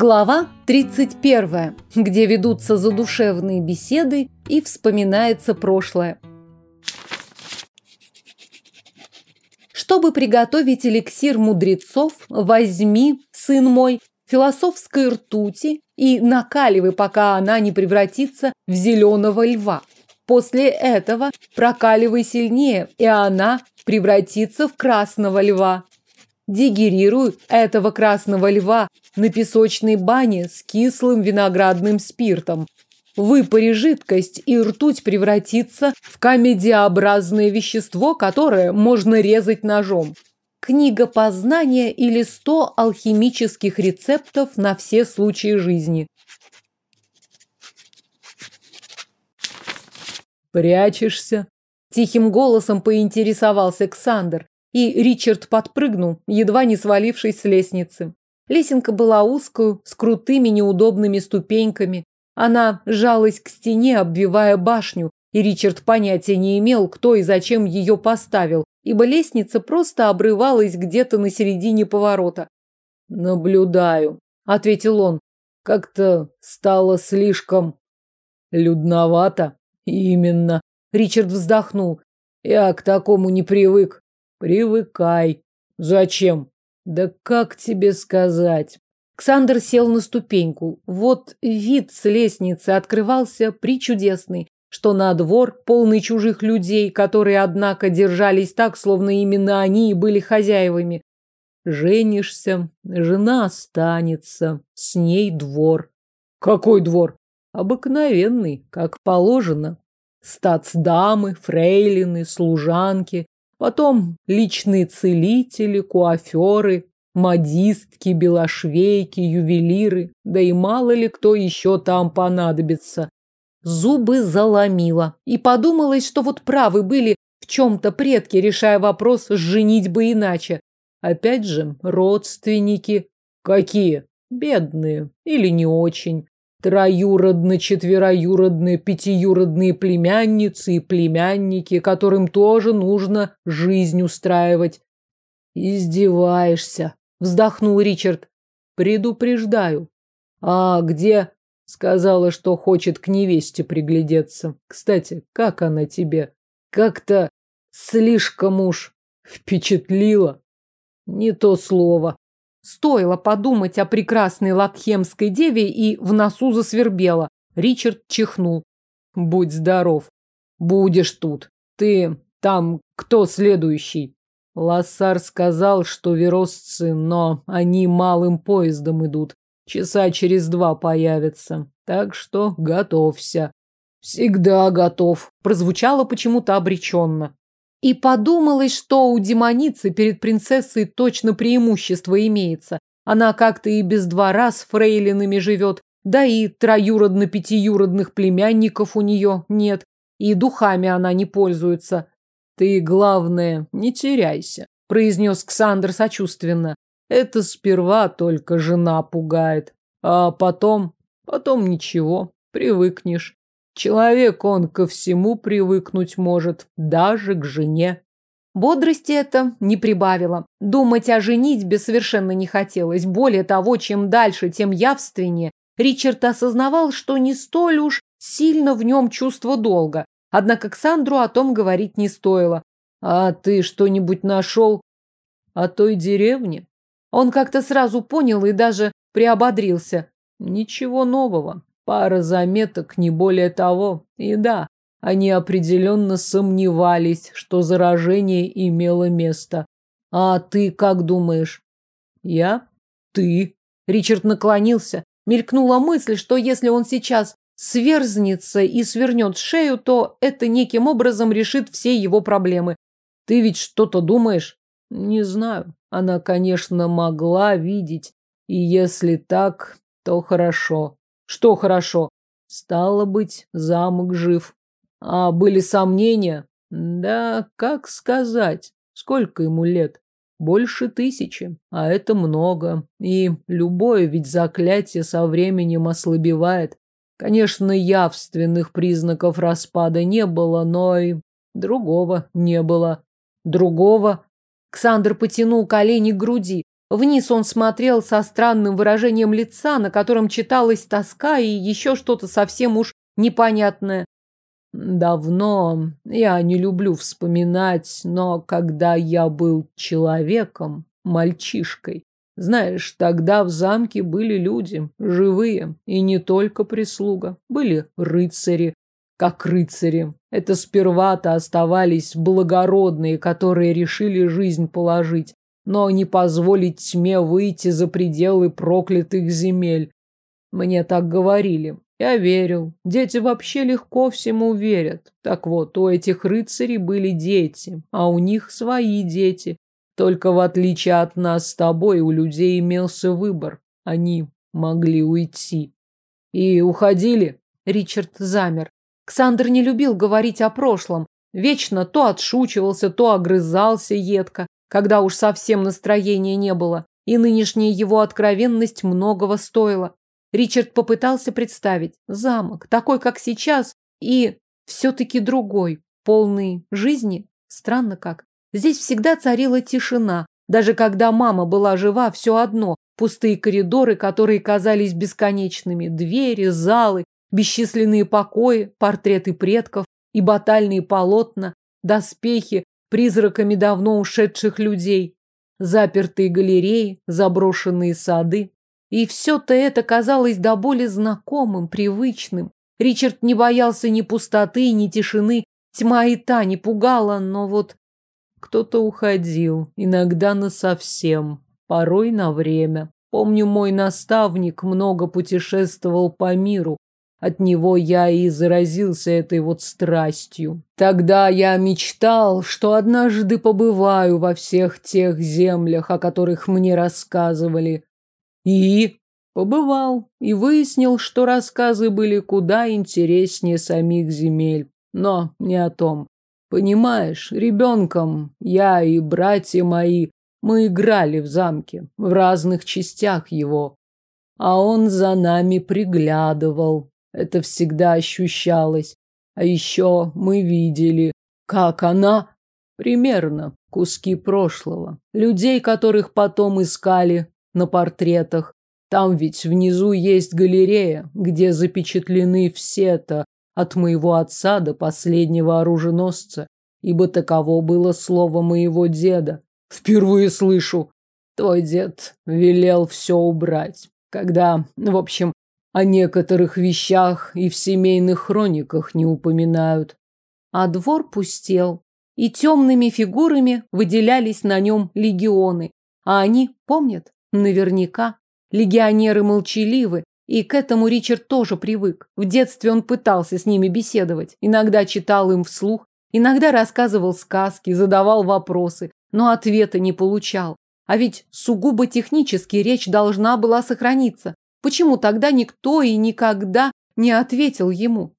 Глава 31, где ведутся задушевные беседы и вспоминается прошлое. Чтобы приготовить эликсир мудрецов, возьми, сын мой, философской ртути и накаливай, пока она не превратится в зеленого льва. После этого прокаливай сильнее, и она превратится в красного льва. Дегерируй этого красного льва на песочной бане с кислым виноградным спиртом. Выпари жидкость, и ртуть превратится в комедиобразное вещество, которое можно резать ножом. Книга познания или сто алхимических рецептов на все случаи жизни. «Прячешься?» Тихим голосом поинтересовался Ксандр, и Ричард подпрыгнул, едва не свалившись с лестницы. Лесенка была узкую, с крутыми неудобными ступеньками. Она жалась к стене, обвивая башню, и Ричард понятия не имел, кто и зачем ее поставил, ибо лестница просто обрывалась где-то на середине поворота. «Наблюдаю», — ответил он. «Как-то стало слишком людновато». «Именно», — Ричард вздохнул. «Я к такому не привык. Привыкай. Зачем? Да как тебе сказать? Ксандр сел на ступеньку. Вот вид с лестницы открывался причудесный, что на двор, полный чужих людей, которые, однако, держались так, словно именно они и были хозяевами. Женишься, жена останется, с ней двор. Какой двор? Обыкновенный, как положено. Стацдамы, фрейлины, служанки, Потом личные целители, куаферы, модистки, белошвейки, ювелиры, да и мало ли кто еще там понадобится. Зубы заломила. И подумалось, что вот правы были в чем-то предки, решая вопрос женить бы иначе. Опять же, родственники. Какие? Бедные или не очень троюродные, четвероюродные, пятиюродные племянницы и племянники, которым тоже нужно жизнь устраивать. Издеваешься, вздохнул Ричард. Предупреждаю. А где? Сказала, что хочет к невесте приглядеться. Кстати, как она тебе? Как-то слишком уж впечатлила. Не то слово. Стоило подумать о прекрасной лакхемской деве и в носу засвербело. Ричард чихнул. Будь здоров. Будешь тут. Ты там кто следующий? Лассар сказал, что веросцы, но они малым поездом идут. Часа через два появятся. Так что готовься. Всегда готов. Прозвучало почему-то обреченно. И подумалось, что у демоницы перед принцессой точно преимущество имеется. Она как-то и без двора с фрейлинами живет, да и троюродно-пятиюродных племянников у нее нет, и духами она не пользуется. Ты, главное, не теряйся, произнес Ксандр сочувственно. Это сперва только жена пугает, а потом, потом ничего, привыкнешь. Человек он ко всему привыкнуть может, даже к жене. Бодрости это не прибавило. Думать о женитьбе совершенно не хотелось. Более того, чем дальше, тем явственнее. Ричард осознавал, что не столь уж сильно в нем чувство долга. Однако Ксандру о том говорить не стоило. «А ты что-нибудь нашел о той деревне?» Он как-то сразу понял и даже приободрился. «Ничего нового. Пара заметок, не более того. И да, они определенно сомневались, что заражение имело место. А ты как думаешь? Я? Ты? Ричард наклонился. Мелькнула мысль, что если он сейчас сверзнется и свернет шею, то это неким образом решит все его проблемы. Ты ведь что-то думаешь? Не знаю. Она, конечно, могла видеть. И если так, то хорошо. Что хорошо? Стало быть, замок жив. А были сомнения? Да, как сказать? Сколько ему лет? Больше тысячи, а это много. И любое ведь заклятие со временем ослабевает. Конечно, явственных признаков распада не было, но и другого не было. Другого? Ксандр потянул колени к груди. Вниз он смотрел со странным выражением лица, на котором читалась тоска и еще что-то совсем уж непонятное. Давно я не люблю вспоминать, но когда я был человеком, мальчишкой, знаешь, тогда в замке были люди, живые, и не только прислуга. Были рыцари, как рыцари. Это сперва-то оставались благородные, которые решили жизнь положить но не позволить тьме выйти за пределы проклятых земель. Мне так говорили. Я верил. Дети вообще легко всему верят. Так вот, у этих рыцарей были дети, а у них свои дети. Только в отличие от нас с тобой, у людей имелся выбор. Они могли уйти. И уходили. Ричард замер. Ксандр не любил говорить о прошлом. Вечно то отшучивался, то огрызался едко когда уж совсем настроения не было, и нынешняя его откровенность многого стоила. Ричард попытался представить замок, такой, как сейчас, и все-таки другой, полный жизни. Странно как. Здесь всегда царила тишина. Даже когда мама была жива, все одно. Пустые коридоры, которые казались бесконечными, двери, залы, бесчисленные покои, портреты предков и батальные полотна, доспехи, призраками давно ушедших людей, запертые галереи, заброшенные сады. И все-то это казалось до боли знакомым, привычным. Ричард не боялся ни пустоты, ни тишины, тьма и та не пугала, но вот кто-то уходил, иногда насовсем, порой на время. Помню, мой наставник много путешествовал по миру, от него я и заразился этой вот страстью. Тогда я мечтал, что однажды побываю во всех тех землях, о которых мне рассказывали. И побывал, и выяснил, что рассказы были куда интереснее самих земель. Но не о том. Понимаешь, ребенком я и братья мои, мы играли в замке, в разных частях его. А он за нами приглядывал, это всегда ощущалось. А еще мы видели, как она... Примерно куски прошлого. Людей, которых потом искали на портретах. Там ведь внизу есть галерея, где запечатлены все-то, от моего отца до последнего оруженосца, ибо таково было слово моего деда. Впервые слышу. Твой дед велел все убрать. Когда, в общем, о некоторых вещах и в семейных хрониках не упоминают. А двор пустел, и темными фигурами выделялись на нем легионы. А они помнят? Наверняка. Легионеры молчаливы, и к этому Ричард тоже привык. В детстве он пытался с ними беседовать, иногда читал им вслух, иногда рассказывал сказки, задавал вопросы, но ответа не получал. А ведь сугубо технически речь должна была сохраниться. Почему тогда никто и никогда не ответил ему?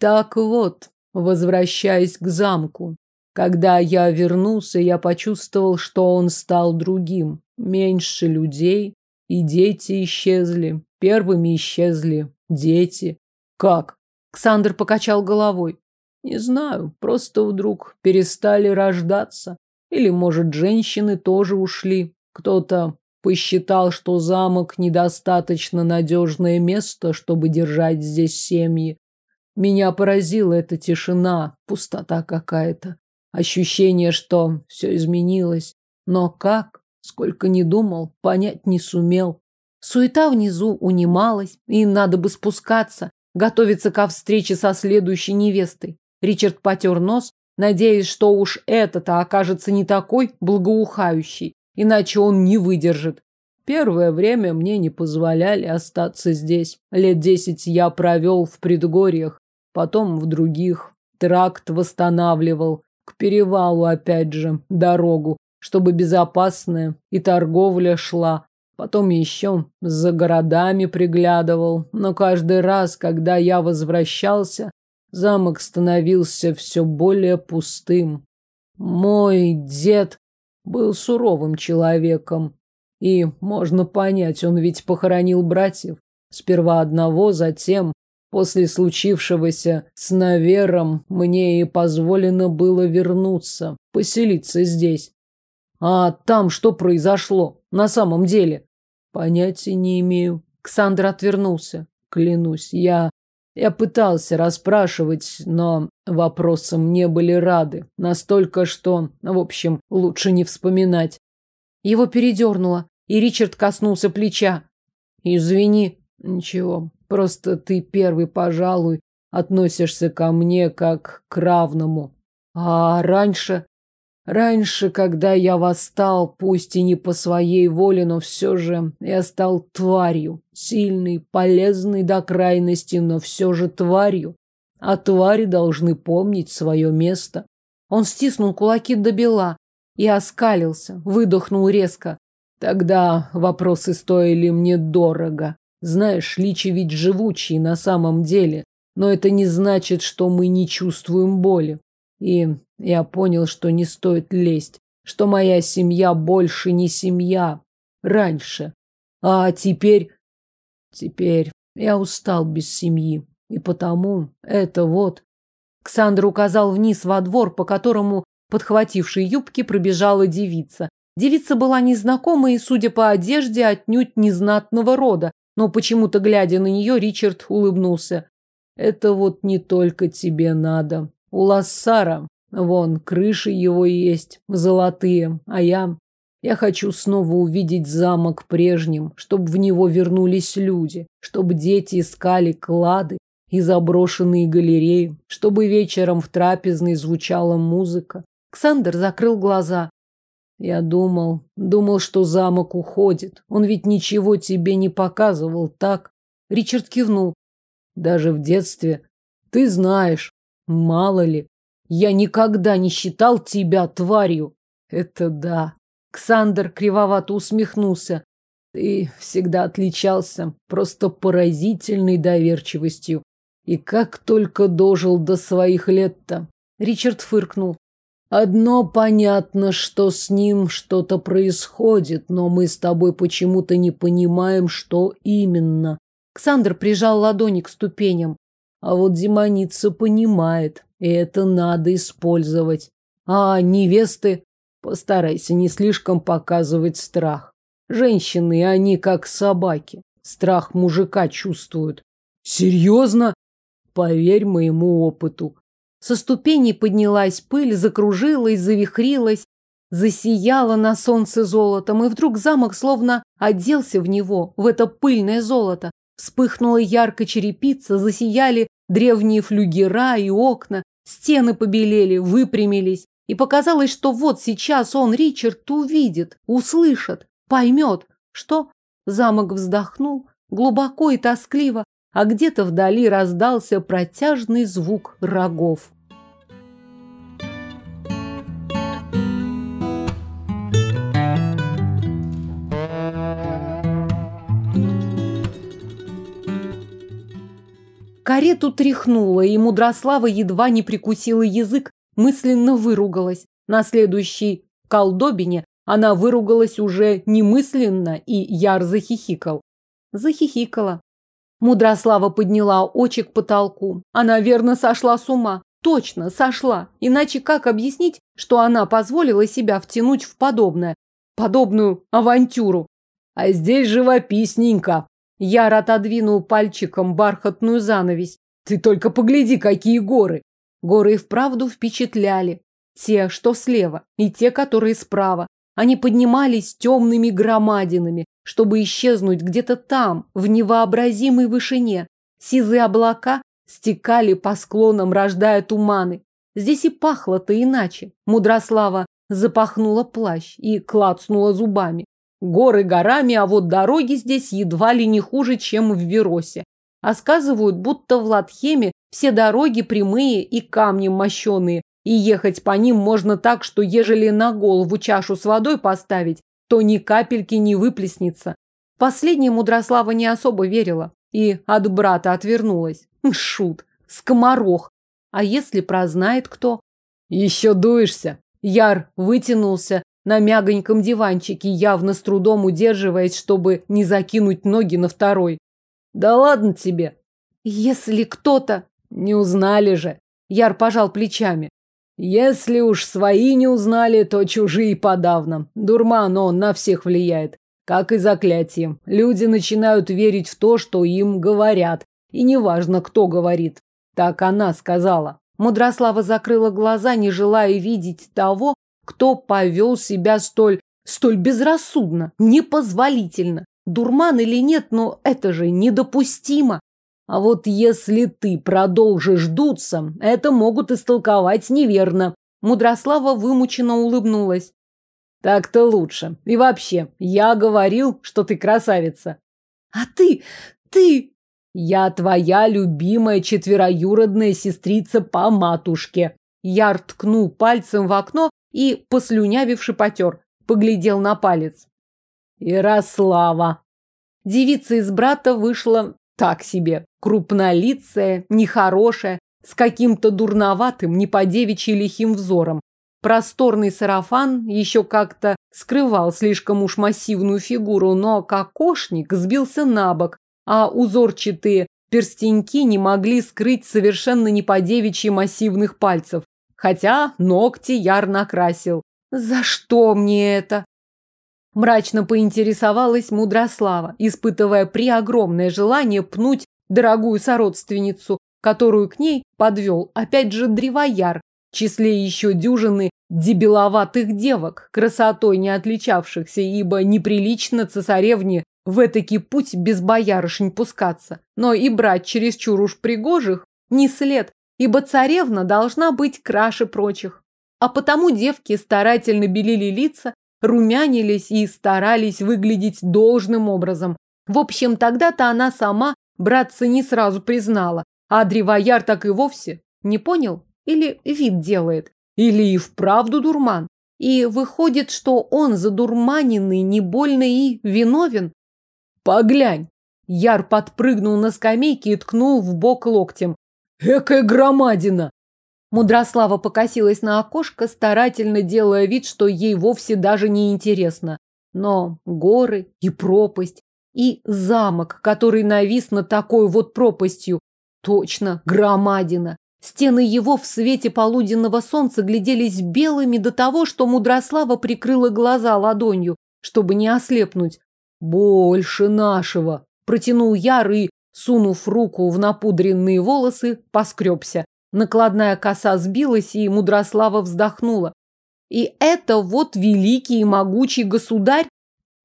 Так вот, возвращаясь к замку, когда я вернулся, я почувствовал, что он стал другим. Меньше людей, и дети исчезли. Первыми исчезли дети. Как? Ксандр покачал головой. Не знаю, просто вдруг перестали рождаться. Или, может, женщины тоже ушли. Кто-то посчитал, что замок недостаточно надежное место, чтобы держать здесь семьи. Меня поразила эта тишина, пустота какая-то. Ощущение, что все изменилось. Но как? Сколько не думал, понять не сумел. Суета внизу унималась, и надо бы спускаться, готовиться ко встрече со следующей невестой. Ричард потер нос, надеясь, что уж это-то окажется не такой благоухающий иначе он не выдержит. Первое время мне не позволяли остаться здесь. Лет десять я провел в предгорьях, потом в других. Тракт восстанавливал. К перевалу опять же дорогу, чтобы безопасная и торговля шла. Потом еще за городами приглядывал. Но каждый раз, когда я возвращался, замок становился все более пустым. Мой дед был суровым человеком. И можно понять, он ведь похоронил братьев. Сперва одного, затем, после случившегося с Навером, мне и позволено было вернуться, поселиться здесь. А там что произошло на самом деле? Понятия не имею. Ксандр отвернулся. Клянусь, я... Я пытался расспрашивать, но вопросам не были рады. Настолько, что, в общем, лучше не вспоминать. Его передернуло, и Ричард коснулся плеча. Извини. Ничего, просто ты первый, пожалуй, относишься ко мне как к равному. А раньше... Раньше, когда я восстал, пусть и не по своей воле, но все же я стал тварью. Сильной, полезной до крайности, но все же тварью. А твари должны помнить свое место. Он стиснул кулаки до бела и оскалился, выдохнул резко. Тогда вопросы стоили мне дорого. Знаешь, личи ведь живучие на самом деле, но это не значит, что мы не чувствуем боли. И я понял, что не стоит лезть, что моя семья больше не семья. Раньше. А теперь... Теперь я устал без семьи. И потому это вот... Ксандр указал вниз во двор, по которому, подхватившей юбки, пробежала девица. Девица была незнакомой и, судя по одежде, отнюдь незнатного рода, но почему-то, глядя на нее, Ричард улыбнулся. «Это вот не только тебе надо. У Лассара, вон, крыши его есть, золотые, а я... Я хочу снова увидеть замок прежним, чтобы в него вернулись люди, чтобы дети искали клады и заброшенные галереи, чтобы вечером в трапезной звучала музыка. Ксандр закрыл глаза. Я думал, думал, что замок уходит. Он ведь ничего тебе не показывал, так? Ричард кивнул. Даже в детстве. Ты знаешь, Мало ли, я никогда не считал тебя тварью. Это да. Ксандр кривовато усмехнулся. Ты всегда отличался просто поразительной доверчивостью. И как только дожил до своих лет-то. Ричард фыркнул. Одно понятно, что с ним что-то происходит, но мы с тобой почему-то не понимаем, что именно. Ксандр прижал ладони к ступеням. А вот демоница понимает, и это надо использовать. А невесты, постарайся не слишком показывать страх. Женщины, они как собаки. Страх мужика чувствуют. Серьезно? Поверь моему опыту. Со ступеней поднялась пыль, закружилась, завихрилась, засияла на солнце золотом, и вдруг замок словно оделся в него, в это пыльное золото. Вспыхнула ярко черепица, засияли древние флюгера и окна, стены побелели, выпрямились. И показалось, что вот сейчас он, Ричард, увидит, услышит, поймет, что замок вздохнул глубоко и тоскливо, а где-то вдали раздался протяжный звук рогов. Карету тряхнуло, и Мудрослава едва не прикусила язык, мысленно выругалась. На следующей колдобине она выругалась уже немысленно, и Яр захихикал. Захихикала. Мудрослава подняла очи к потолку. Она верно сошла с ума. Точно, сошла. Иначе как объяснить, что она позволила себя втянуть в подобное? Подобную авантюру. А здесь живописненько, Яр отодвинул пальчиком бархатную занавесь. Ты только погляди, какие горы! Горы и вправду впечатляли. Те, что слева, и те, которые справа. Они поднимались темными громадинами, чтобы исчезнуть где-то там, в невообразимой вышине. Сизые облака стекали по склонам, рождая туманы. Здесь и пахло-то иначе. Мудрослава запахнула плащ и клацнула зубами. Горы горами, а вот дороги здесь едва ли не хуже, чем в Веросе. А сказывают, будто в Латхеме все дороги прямые и камнем мощеные, и ехать по ним можно так, что ежели на голову чашу с водой поставить, то ни капельки не выплеснется. Последняя Мудрослава не особо верила и от брата отвернулась. Шут, скоморох. А если прознает кто? Еще дуешься. Яр вытянулся на мягоньком диванчике, явно с трудом удерживаясь, чтобы не закинуть ноги на второй. Да ладно тебе. Если кто-то... Не узнали же. Яр пожал плечами. Если уж свои не узнали, то чужие подавно. Дурман он на всех влияет. Как и заклятие. Люди начинают верить в то, что им говорят. И неважно, кто говорит. Так она сказала. Мудрослава закрыла глаза, не желая видеть того, кто повел себя столь, столь безрассудно, непозволительно. Дурман или нет, но это же недопустимо. А вот если ты продолжишь дуться, это могут истолковать неверно. Мудрослава вымученно улыбнулась. Так-то лучше. И вообще, я говорил, что ты красавица. А ты, ты... Я твоя любимая четвероюродная сестрица по матушке. Я ткнул пальцем в окно и, послюнявивши, потер. Поглядел на палец. Ярослава. Девица из брата вышла так себе. Крупнолицая, нехорошая, с каким-то дурноватым, не по девичьи лихим взором. Просторный сарафан еще как-то скрывал слишком уж массивную фигуру, но кокошник сбился на бок, а узорчатые перстеньки не могли скрыть совершенно не по девичьи массивных пальцев. Хотя ногти яр накрасил. «За что мне это?» Мрачно поинтересовалась Мудрослава, испытывая преогромное желание пнуть дорогую сородственницу, которую к ней подвел опять же древояр, в числе еще дюжины дебиловатых девок, красотой не отличавшихся, ибо неприлично цесаревне в этакий путь без боярышень пускаться. Но и брать чересчур уж пригожих не след, ибо царевна должна быть краше прочих. А потому девки старательно белили лица, румянились и старались выглядеть должным образом. В общем, тогда-то она сама братца не сразу признала, а древояр так и вовсе не понял или вид делает, или и вправду дурман. И выходит, что он задурманенный не больно и виновен. Поглянь. Яр подпрыгнул на скамейке и ткнул в бок локтем. Экая громадина! Мудрослава покосилась на окошко, старательно делая вид, что ей вовсе даже не интересно. Но горы и пропасть, и замок, который навис над такой вот пропастью. Точно, громадина. Стены его в свете полуденного солнца гляделись белыми до того, что Мудрослава прикрыла глаза ладонью, чтобы не ослепнуть. «Больше нашего!» – протянул Яр и, сунув руку в напудренные волосы, поскребся. Накладная коса сбилась, и Мудрослава вздохнула. И это вот великий и могучий государь?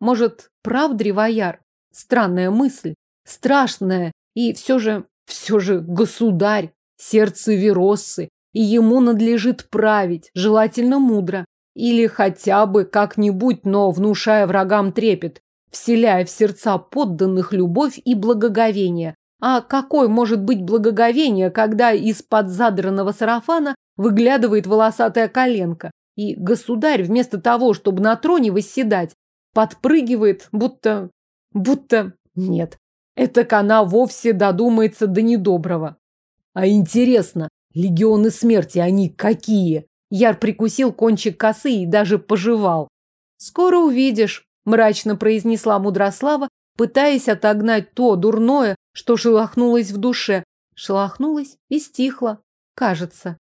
Может, прав древояр? Странная мысль, страшная, и все же, все же государь, сердце Вероссы, и ему надлежит править, желательно мудро. Или хотя бы как-нибудь, но внушая врагам трепет, вселяя в сердца подданных любовь и благоговение, а какой может быть благоговение, когда из-под задранного сарафана выглядывает волосатая коленка, и государь вместо того, чтобы на троне восседать, подпрыгивает, будто... будто... Нет, это она вовсе додумается до недоброго. А интересно, легионы смерти, они какие? Яр прикусил кончик косы и даже пожевал. Скоро увидишь, мрачно произнесла Мудрослава, пытаясь отогнать то дурное, что шелохнулось в душе. Шелохнулось и стихло, кажется.